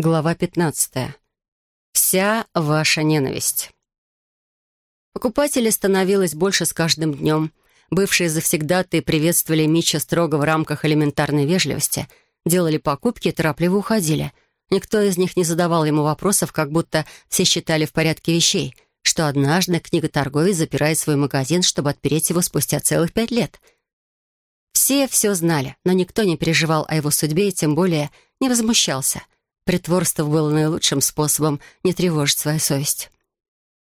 Глава 15. Вся ваша ненависть. Покупателей становилось больше с каждым днем. Бывшие завсегдаты приветствовали Митча строго в рамках элементарной вежливости, делали покупки и торопливо уходили. Никто из них не задавал ему вопросов, как будто все считали в порядке вещей, что однажды книготорговец запирает свой магазин, чтобы отпереть его спустя целых пять лет. Все все знали, но никто не переживал о его судьбе и тем более не возмущался — Притворство было наилучшим способом не тревожить свою совесть.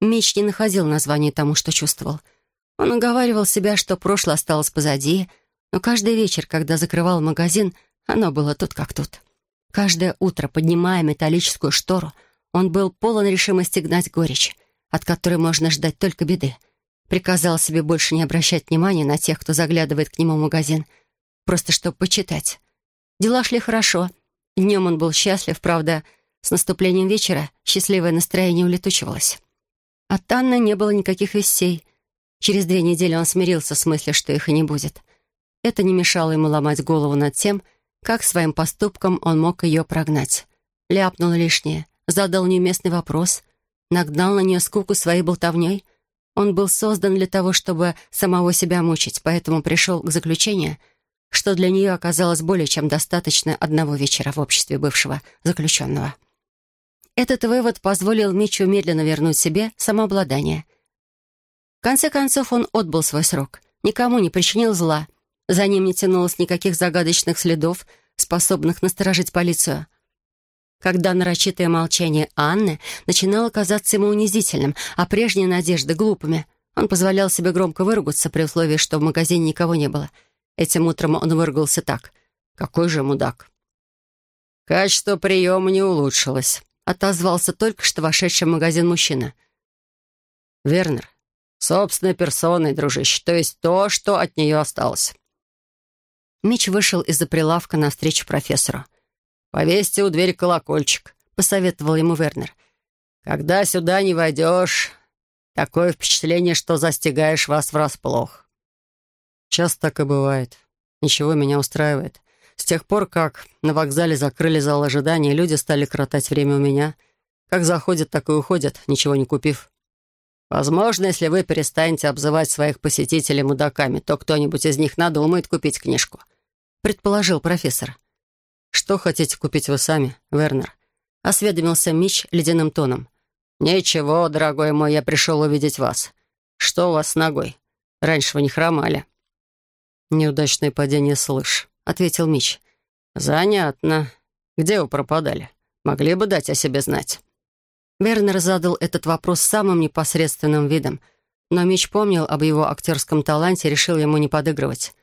Меч не находил названия тому, что чувствовал. Он уговаривал себя, что прошлое осталось позади, но каждый вечер, когда закрывал магазин, оно было тут как тут. Каждое утро, поднимая металлическую штору, он был полон решимости гнать горечь, от которой можно ждать только беды. Приказал себе больше не обращать внимания на тех, кто заглядывает к нему в магазин, просто чтобы почитать. Дела шли хорошо — Днем он был счастлив, правда, с наступлением вечера счастливое настроение улетучивалось. От Анны не было никаких вестей. Через две недели он смирился с мыслью, что их и не будет. Это не мешало ему ломать голову над тем, как своим поступком он мог ее прогнать. Ляпнул лишнее, задал неуместный вопрос, нагнал на нее скуку своей болтовней. Он был создан для того, чтобы самого себя мучить, поэтому пришел к заключению — что для нее оказалось более чем достаточно одного вечера в обществе бывшего заключенного. Этот вывод позволил Митчу медленно вернуть себе самообладание. В конце концов, он отбыл свой срок, никому не причинил зла, за ним не тянулось никаких загадочных следов, способных насторожить полицию. Когда нарочитое молчание Анны начинало казаться ему унизительным, а прежние надежды — глупыми, он позволял себе громко выругаться при условии, что в магазине никого не было — Этим утром он выругался так. «Какой же мудак!» «Качество приема не улучшилось», — отозвался только что вошедший в магазин мужчина. «Вернер, собственной персоной, дружище, то есть то, что от нее осталось». Мич вышел из-за прилавка навстречу профессору. «Повесьте у двери колокольчик», — посоветовал ему Вернер. «Когда сюда не войдешь, такое впечатление, что застигаешь вас врасплох». Часто так и бывает. Ничего меня устраивает. С тех пор, как на вокзале закрыли зал ожидания, люди стали кротать время у меня. Как заходят, так и уходят, ничего не купив. Возможно, если вы перестанете обзывать своих посетителей мудаками, то кто-нибудь из них надумает купить книжку. Предположил профессор. «Что хотите купить вы сами, Вернер?» Осведомился Мич ледяным тоном. «Ничего, дорогой мой, я пришел увидеть вас. Что у вас с ногой? Раньше вы не хромали». «Неудачное падение с лыж», — ответил Мич. «Занятно. Где вы пропадали? Могли бы дать о себе знать». Вернер задал этот вопрос самым непосредственным видом, но Мич помнил об его актерском таланте и решил ему не подыгрывать.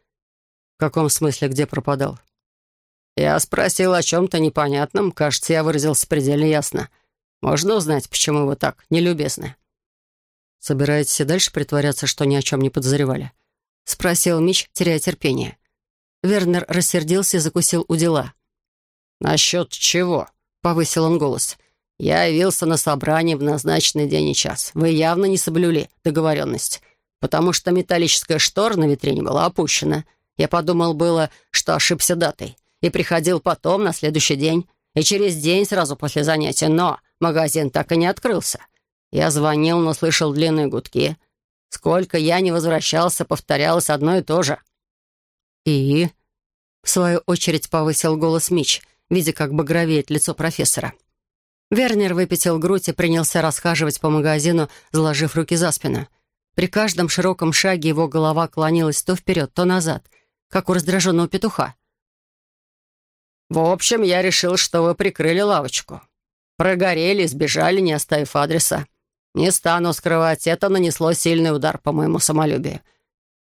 «В каком смысле, где пропадал?» «Я спросил о чем-то непонятном. Кажется, я выразился предельно ясно. Можно узнать, почему вы так нелюбезны?» «Собираетесь и дальше притворяться, что ни о чем не подозревали?» — спросил Мич, теряя терпение. Вернер рассердился и закусил у дела. «Насчет чего?» — повысил он голос. «Я явился на собрание в назначенный день и час. Вы явно не соблюли договоренность, потому что металлическая штора на витрине была опущена. Я подумал было, что ошибся датой, и приходил потом, на следующий день, и через день сразу после занятия, но магазин так и не открылся. Я звонил, но слышал длинные гудки — Сколько я не возвращался, повторялось одно и то же. «И?» — в свою очередь повысил голос Мич, видя, как багровеет лицо профессора. Вернер выпятил грудь и принялся расхаживать по магазину, заложив руки за спину. При каждом широком шаге его голова клонилась то вперед, то назад, как у раздраженного петуха. «В общем, я решил, что вы прикрыли лавочку. Прогорели, сбежали, не оставив адреса. Не стану скрывать, это нанесло сильный удар по моему самолюбию.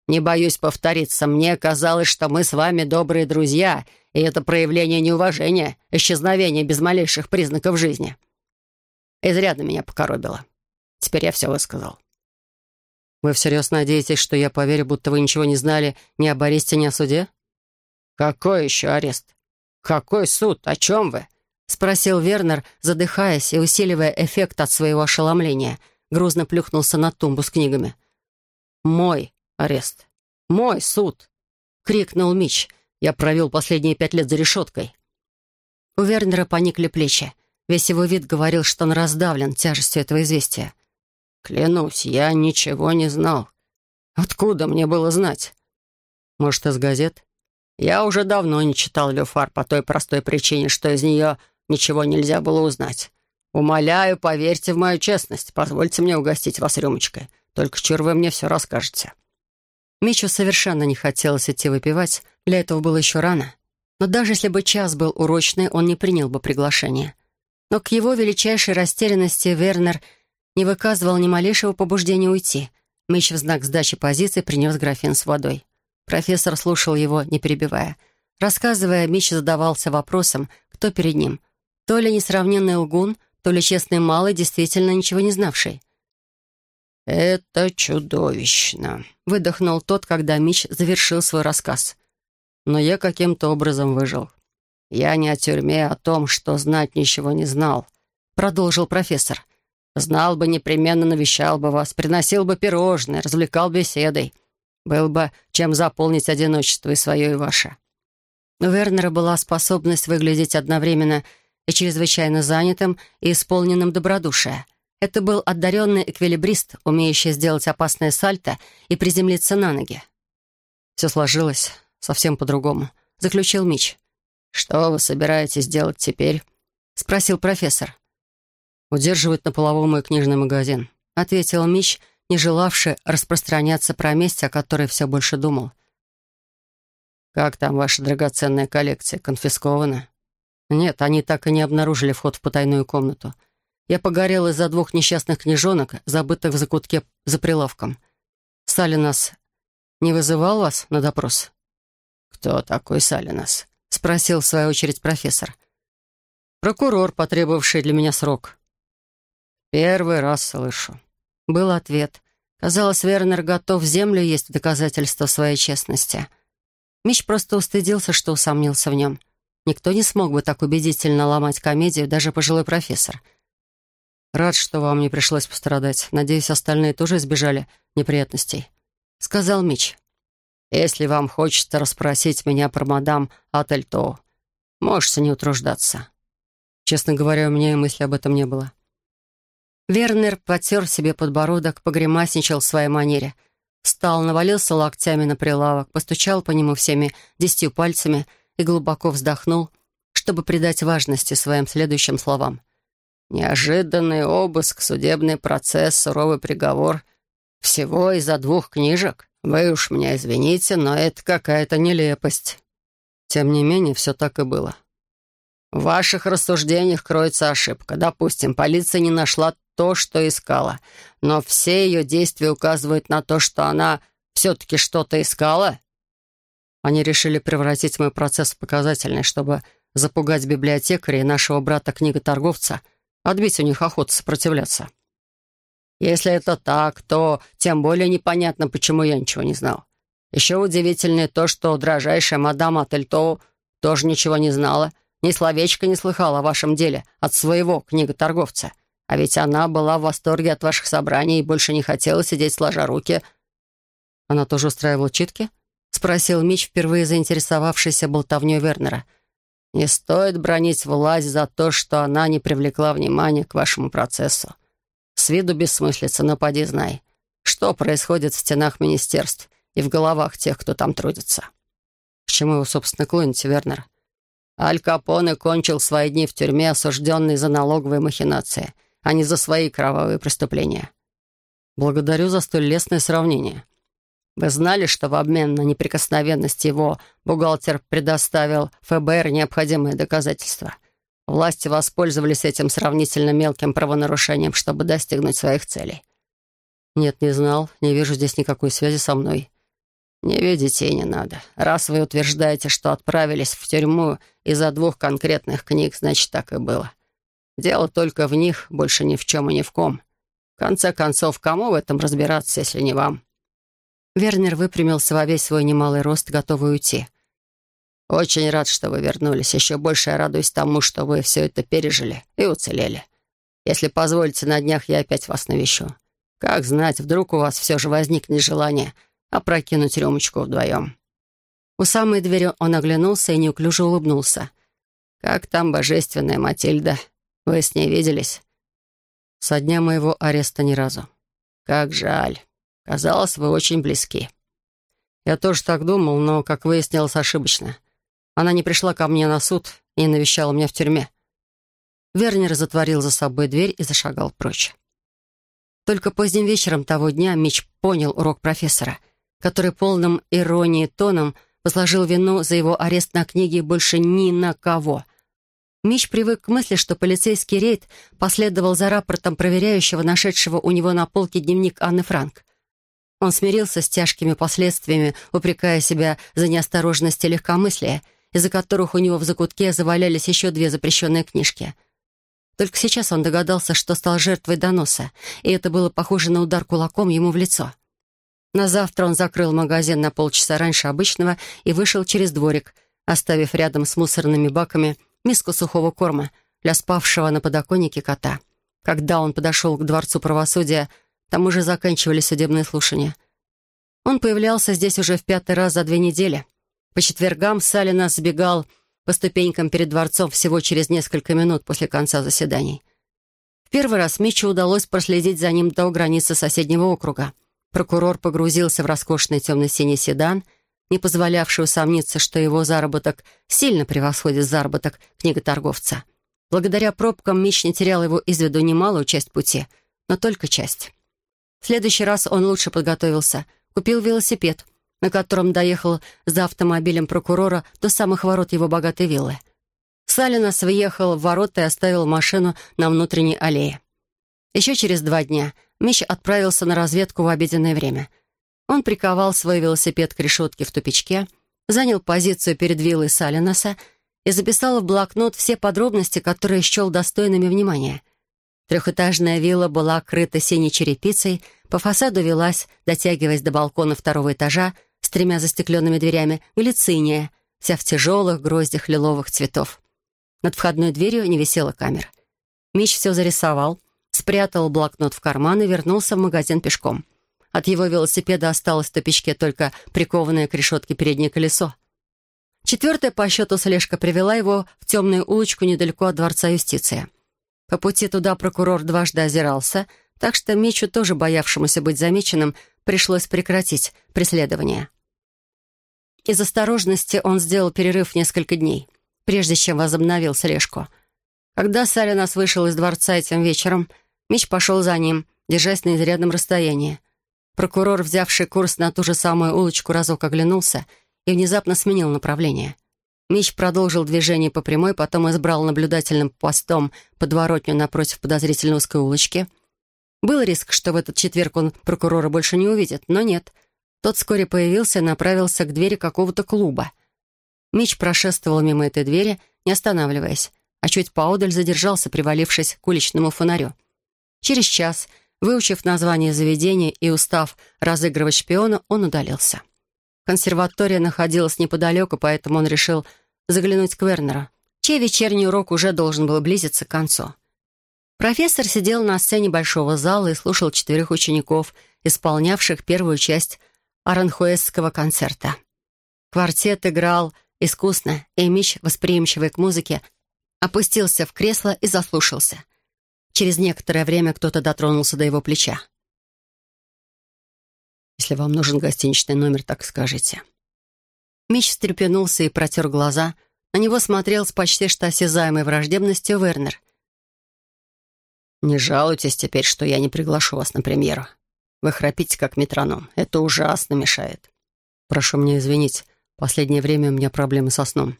Не боюсь повториться, мне казалось, что мы с вами добрые друзья, и это проявление неуважения, исчезновение без малейших признаков жизни. Изрядно меня покоробило. Теперь я все высказал. Вы всерьез надеетесь, что я поверю, будто вы ничего не знали ни об аресте, ни о суде? Какой еще арест? Какой суд? О чем вы? — спросил Вернер, задыхаясь и усиливая эффект от своего ошеломления. Грузно плюхнулся на тумбу с книгами. «Мой арест. Мой суд!» — крикнул Мич. «Я провел последние пять лет за решеткой». У Вернера поникли плечи. Весь его вид говорил, что он раздавлен тяжестью этого известия. «Клянусь, я ничего не знал. Откуда мне было знать?» «Может, из газет?» «Я уже давно не читал Люфар по той простой причине, что из нее ничего нельзя было узнать. Умоляю, поверьте в мою честность. Позвольте мне угостить вас рюмочкой. Только чур вы мне все расскажете». Мичу совершенно не хотелось идти выпивать, для этого было еще рано. Но даже если бы час был урочный, он не принял бы приглашение. Но к его величайшей растерянности Вернер не выказывал ни малейшего побуждения уйти. Мич в знак сдачи позиции принес графин с водой. Профессор слушал его, не перебивая. Рассказывая, Мич задавался вопросом, кто перед ним. То ли несравненный лгун, то ли честный малый, действительно ничего не знавший. «Это чудовищно», — выдохнул тот, когда Мич завершил свой рассказ. «Но я каким-то образом выжил. Я не о тюрьме, а о том, что знать ничего не знал», — продолжил профессор. «Знал бы, непременно навещал бы вас, приносил бы пирожные, развлекал беседой. Был бы чем заполнить одиночество и свое, и ваше». У Вернера была способность выглядеть одновременно и чрезвычайно занятым, и исполненным добродушия — это был одаренный эквилибрист, умеющий сделать опасное сальто и приземлиться на ноги. «Все сложилось совсем по-другому», — заключил Мич. «Что вы собираетесь делать теперь?» — спросил профессор. «Удерживать на половом мой книжный магазин», — ответил Мич, не желавший распространяться про месть, о которой все больше думал. «Как там ваша драгоценная коллекция? Конфискована?» «Нет, они так и не обнаружили вход в потайную комнату. Я погорел из-за двух несчастных книжонок, забытых в закутке за прилавком. Салинас не вызывал вас на допрос?» «Кто такой Салинас?» — спросил в свою очередь профессор. «Прокурор, потребовавший для меня срок». «Первый раз слышу». Был ответ. Казалось, Вернер готов землю есть в доказательство своей честности. Мич просто устыдился, что усомнился в нем. Никто не смог бы так убедительно ломать комедию, даже пожилой профессор — «Рад, что вам не пришлось пострадать. Надеюсь, остальные тоже избежали неприятностей», — сказал Мич. «Если вам хочется расспросить меня про мадам Ательто, можете не утруждаться». Честно говоря, у меня и мысли об этом не было. Вернер потер себе подбородок, погремасничал в своей манере. Встал, навалился локтями на прилавок, постучал по нему всеми десятью пальцами и глубоко вздохнул, чтобы придать важности своим следующим словам. Неожиданный обыск, судебный процесс, суровый приговор. Всего из-за двух книжек. Вы уж меня извините, но это какая-то нелепость. Тем не менее, все так и было. В ваших рассуждениях кроется ошибка. Допустим, полиция не нашла то, что искала, но все ее действия указывают на то, что она все-таки что-то искала. Они решили превратить мой процесс в показательный, чтобы запугать библиотекаря и нашего брата-книготорговца — Отбить у них охоту сопротивляться. Если это так, то тем более непонятно, почему я ничего не знал. Еще удивительнее то, что дрожайшая мадам Ательтоу тоже ничего не знала, ни словечко не слыхала о вашем деле от своего книготорговца. А ведь она была в восторге от ваших собраний и больше не хотела сидеть сложа руки. Она тоже устраивала читки? — спросил Мич, впервые заинтересовавшийся болтовней Вернера — не стоит бронить власть за то, что она не привлекла внимания к вашему процессу. С виду бессмыслица, но поди знай, что происходит в стенах министерств и в головах тех, кто там трудится. К чему вы, собственно, клоните, Вернер? Аль Капоне кончил свои дни в тюрьме, осужденный за налоговые махинации, а не за свои кровавые преступления. Благодарю за столь лестное сравнение. Вы знали, что в обмен на неприкосновенность его бухгалтер предоставил ФБР необходимые доказательства? Власти воспользовались этим сравнительно мелким правонарушением, чтобы достигнуть своих целей. Нет, не знал. Не вижу здесь никакой связи со мной. Не видите и не надо. Раз вы утверждаете, что отправились в тюрьму из-за двух конкретных книг, значит, так и было. Дело только в них, больше ни в чем и ни в ком. В конце концов, кому в этом разбираться, если не вам? Вернер выпрямился во весь свой немалый рост, готовый уйти. «Очень рад, что вы вернулись. Еще больше я радуюсь тому, что вы все это пережили и уцелели. Если позволите, на днях я опять вас навещу. Как знать, вдруг у вас все же возникнет желание опрокинуть рюмочку вдвоем». У самой двери он оглянулся и неуклюже улыбнулся. «Как там божественная Матильда? Вы с ней виделись?» «Со дня моего ареста ни разу». «Как жаль. Казалось, вы очень близки». «Я тоже так думал, но, как выяснилось, ошибочно. Она не пришла ко мне на суд и навещала меня в тюрьме». Вернер затворил за собой дверь и зашагал прочь. Только поздним вечером того дня Мич понял урок профессора, который полным иронии тоном возложил вину за его арест на книги больше ни на кого. Мич привык к мысли, что полицейский рейд последовал за рапортом проверяющего, нашедшего у него на полке дневник Анны Франк. Он смирился с тяжкими последствиями, упрекая себя за неосторожность и легкомыслие, из-за которых у него в закутке завалялись еще две запрещенные книжки — только сейчас он догадался, что стал жертвой доноса, и это было похоже на удар кулаком ему в лицо. На завтра он закрыл магазин на полчаса раньше обычного и вышел через дворик, оставив рядом с мусорными баками миску сухого корма для спавшего на подоконнике кота. Когда он подошел к Дворцу правосудия, там уже заканчивали судебные слушания. Он появлялся здесь уже в пятый раз за две недели. По четвергам Салина сбегал по ступенькам перед дворцом всего через несколько минут после конца заседаний. В первый раз Митчу удалось проследить за ним до границы соседнего округа. Прокурор погрузился в роскошный темно-синий седан, не позволявший усомниться, что его заработок сильно превосходит заработок книготорговца. Благодаря пробкам Мич не терял его из виду немалую часть пути, но только часть. В следующий раз он лучше подготовился, купил велосипед — на котором доехал за автомобилем прокурора до самых ворот его богатой виллы. Салинас въехал в ворота и оставил машину на внутренней аллее. Еще через два дня Мич отправился на разведку в обеденное время. Он приковал свой велосипед к решетке в тупичке, занял позицию перед виллой Салинаса и записал в блокнот все подробности, которые счел достойными внимания. Трехэтажная вилла была крыта синей черепицей, по фасаду велась, дотягиваясь до балкона второго этажа, с тремя застекленными дверями, галициния, вся в тяжелых гроздях лиловых цветов. Над входной дверью не висела камера. Мич все зарисовал, спрятал блокнот в карман и вернулся в магазин пешком. От его велосипеда осталось в топичке только прикованное к решетке переднее колесо. Четвертая по счету слежка привела его в темную улочку недалеко от Дворца юстиции. По пути туда прокурор дважды озирался, так что Мичу, тоже боявшемуся быть замеченным, пришлось прекратить преследование. Из осторожности он сделал перерыв несколько дней, прежде чем возобновил слежку. Когда Салинас вышел из дворца этим вечером, Мич пошел за ним, держась на изрядном расстоянии. Прокурор, взявший курс на ту же самую улочку, разок оглянулся и внезапно сменил направление. Мич продолжил движение по прямой, потом избрал наблюдательным постом подворотню напротив подозрительной узкой улочки — был риск, что в этот четверг он прокурора больше не увидит, но нет. Тот вскоре появился и направился к двери какого-то клуба. Мич прошествовал мимо этой двери, не останавливаясь, а чуть поодаль задержался, привалившись к уличному фонарю. Через час, выучив название заведения и устав разыгрывать шпиона, он удалился. Консерватория находилась неподалеку, поэтому он решил заглянуть к Вернеру, чей вечерний урок уже должен был близиться к концу. Профессор сидел на сцене большого зала и слушал четверых учеников, исполнявших первую часть аранхуэсского концерта. Квартет играл искусно, и Мич, восприимчивый к музыке, опустился в кресло и заслушался. Через некоторое время кто-то дотронулся до его плеча. «Если вам нужен гостиничный номер, так скажите». Мич встрепенулся и протер глаза. На него смотрел с почти что осязаемой враждебностью Вернер. «Не жалуйтесь теперь, что я не приглашу вас на премьеру. Вы храпите, как метроном. Это ужасно мешает. Прошу меня извинить, последнее время у меня проблемы со сном.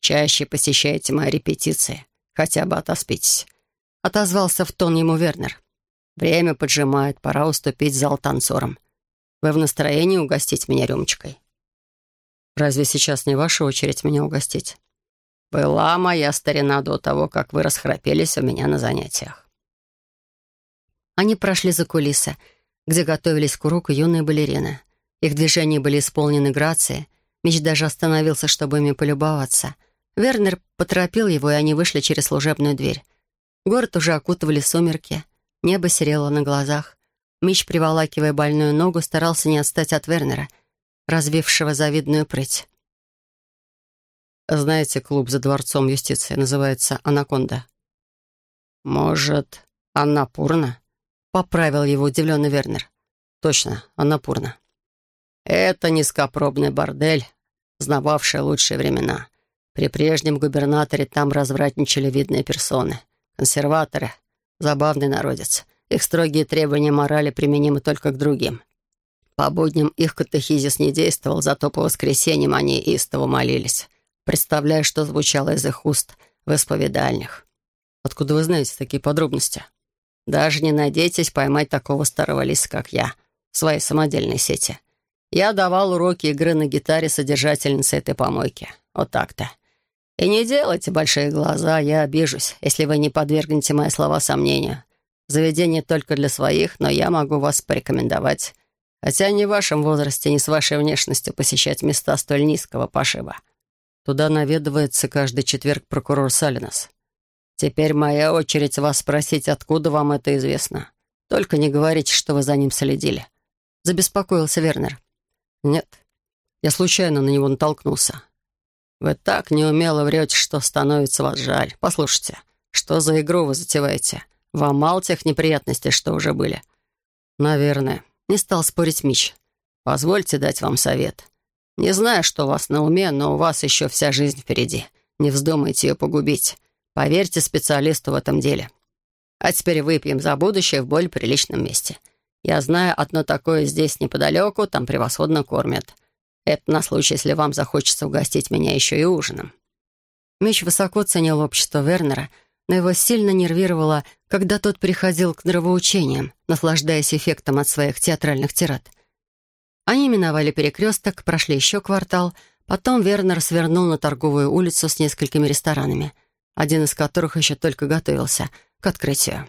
Чаще посещайте мои репетиции. Хотя бы отоспитесь». Отозвался в тон ему Вернер. «Время поджимает, пора уступить зал танцорам. Вы в настроении угостить меня рюмочкой?» «Разве сейчас не ваша очередь меня угостить?» «Была моя старина до того, как вы расхрапелись у меня на занятиях». Они прошли за кулисы, где готовились к уроку юные балерины. Их движения были исполнены грацией. Меч даже остановился, чтобы ими полюбоваться. Вернер поторопил его, и они вышли через служебную дверь. Город уже окутывали сумерки. Небо серело на глазах. Мич, приволакивая больную ногу, старался не отстать от Вернера, развившего завидную прыть. «Знаете, клуб за дворцом юстиции называется «Анаконда»?» «Может, Аннапурна?» — поправил его удивленный Вернер. «Точно, Аннапурна. Это низкопробный бордель, знававший лучшие времена. При прежнем губернаторе там развратничали видные персоны. Консерваторы, забавный народец. Их строгие требования морали применимы только к другим. По будням их катехизис не действовал, зато по воскресеньям они истово молились. Представляю, что звучало из их уст в исповедальнях. Откуда вы знаете такие подробности? Даже не надейтесь поймать такого старого лиса, как я, в своей самодельной сети. Я давал уроки игры на гитаре содержательнице этой помойки. Вот так-то. И не делайте большие глаза, я обижусь, если вы не подвергнете мои слова сомнению. Заведение только для своих, но я могу вас порекомендовать. Хотя не в вашем возрасте, не с вашей внешностью посещать места столь низкого пошиба. Туда наведывается каждый четверг прокурор Салинас. Теперь моя очередь вас спросить, откуда вам это известно. Только не говорите, что вы за ним следили. Забеспокоился Вернер. Нет, я случайно на него натолкнулся. Вы так неумело врете, что становится вас жаль. Послушайте, что за игру вы затеваете? Вам мало тех неприятностей, что уже были? Наверное. Не стал спорить Мич. Позвольте дать вам совет. Не знаю, что у вас на уме, но у вас еще вся жизнь впереди. Не вздумайте ее погубить. Поверьте специалисту в этом деле. А теперь выпьем за будущее в более приличном месте. Я знаю одно такое здесь неподалеку, там превосходно кормят. Это на случай, если вам захочется угостить меня еще и ужином». Меч высоко ценил общество Вернера, но его сильно нервировало, когда тот приходил к нравоучениям, наслаждаясь эффектом от своих театральных тират. Они миновали перекресток, прошли еще квартал, потом Вернер свернул на торговую улицу с несколькими ресторанами, один из которых еще только готовился к открытию.